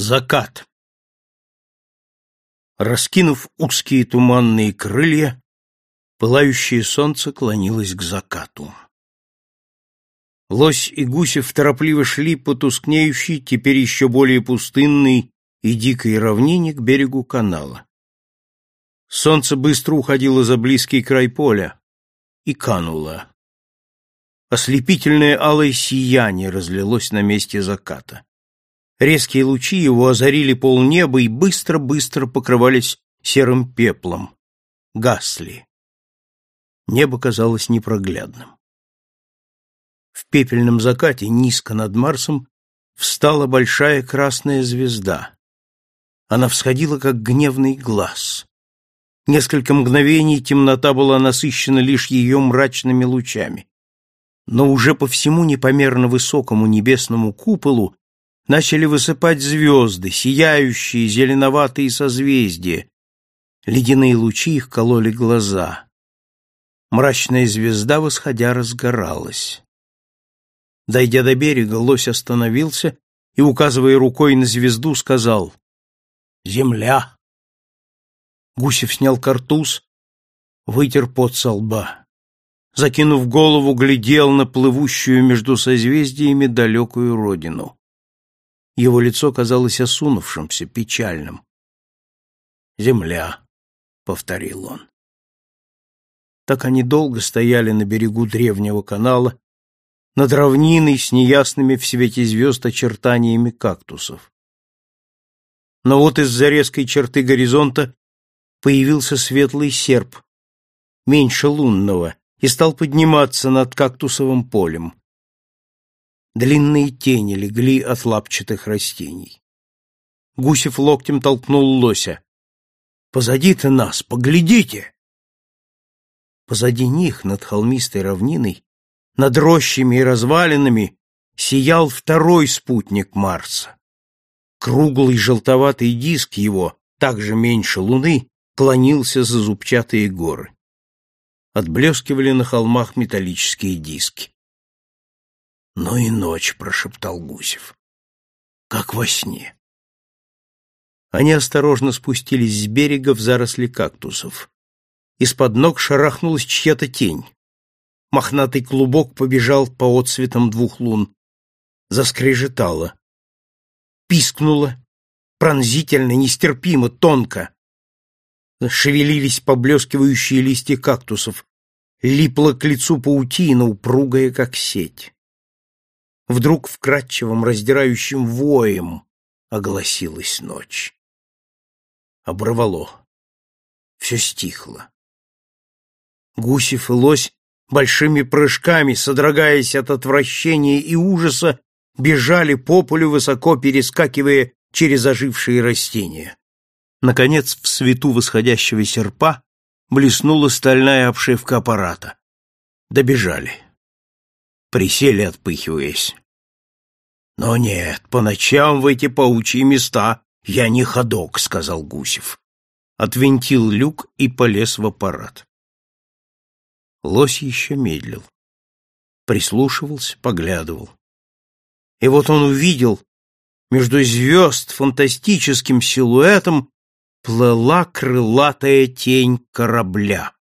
Закат. Раскинув узкие туманные крылья, пылающее солнце клонилось к закату. Лось и Гусев торопливо шли по тускнеющей, теперь еще более пустынной и дикой равнине к берегу канала. Солнце быстро уходило за близкий край поля и кануло. Ослепительное алое сияние разлилось на месте заката. Резкие лучи его озарили полнеба и быстро-быстро покрывались серым пеплом. Гасли. Небо казалось непроглядным. В пепельном закате низко над Марсом встала большая красная звезда. Она всходила, как гневный глаз. Несколько мгновений темнота была насыщена лишь ее мрачными лучами. Но уже по всему непомерно высокому небесному куполу начали высыпать звезды, сияющие зеленоватые созвездия. Ледяные лучи их кололи глаза. Мрачная звезда, восходя, разгоралась. Дойдя до берега, лось остановился и, указывая рукой на звезду, сказал «Земля!». Гусев снял картуз, вытер пот со лба. Закинув голову, глядел на плывущую между созвездиями далекую родину. Его лицо казалось осунувшимся, печальным. «Земля», — повторил он. Так они долго стояли на берегу древнего канала, над равниной с неясными в свете звезд очертаниями кактусов. Но вот из-за резкой черты горизонта появился светлый серп, меньше лунного, и стал подниматься над кактусовым полем. Длинные тени легли от лапчатых растений. Гусев локтем толкнул лося. «Позади-то нас, поглядите!» Позади них, над холмистой равниной, над рощами и развалинами, сиял второй спутник Марса. Круглый желтоватый диск его, также меньше луны, клонился за зубчатые горы. Отблескивали на холмах металлические диски. «Ну и ночь», — прошептал Гусев. «Как во сне». Они осторожно спустились с берега в заросли кактусов. Из-под ног шарахнулась чья-то тень. Мохнатый клубок побежал по отсветам двух лун. Заскрежетало. Пискнуло. Пронзительно, нестерпимо, тонко. Шевелились поблескивающие листья кактусов. Липла к лицу паутина, упругая, как сеть вдруг вкрадчивым, раздирающим воем огласилась ночь. Оборвало. Все стихло. Гусев и лось большими прыжками, содрогаясь от отвращения и ужаса, бежали по полю, высоко перескакивая через ожившие растения. Наконец, в свету восходящего серпа блеснула стальная обшивка аппарата. Добежали. Присели, отпыхиваясь. Но нет, по ночам в эти паучьи места я не ходок, сказал Гусев. Отвинтил люк и полез в аппарат. Лось еще медлил. Прислушивался, поглядывал. И вот он увидел, между звезд фантастическим силуэтом плыла крылатая тень корабля.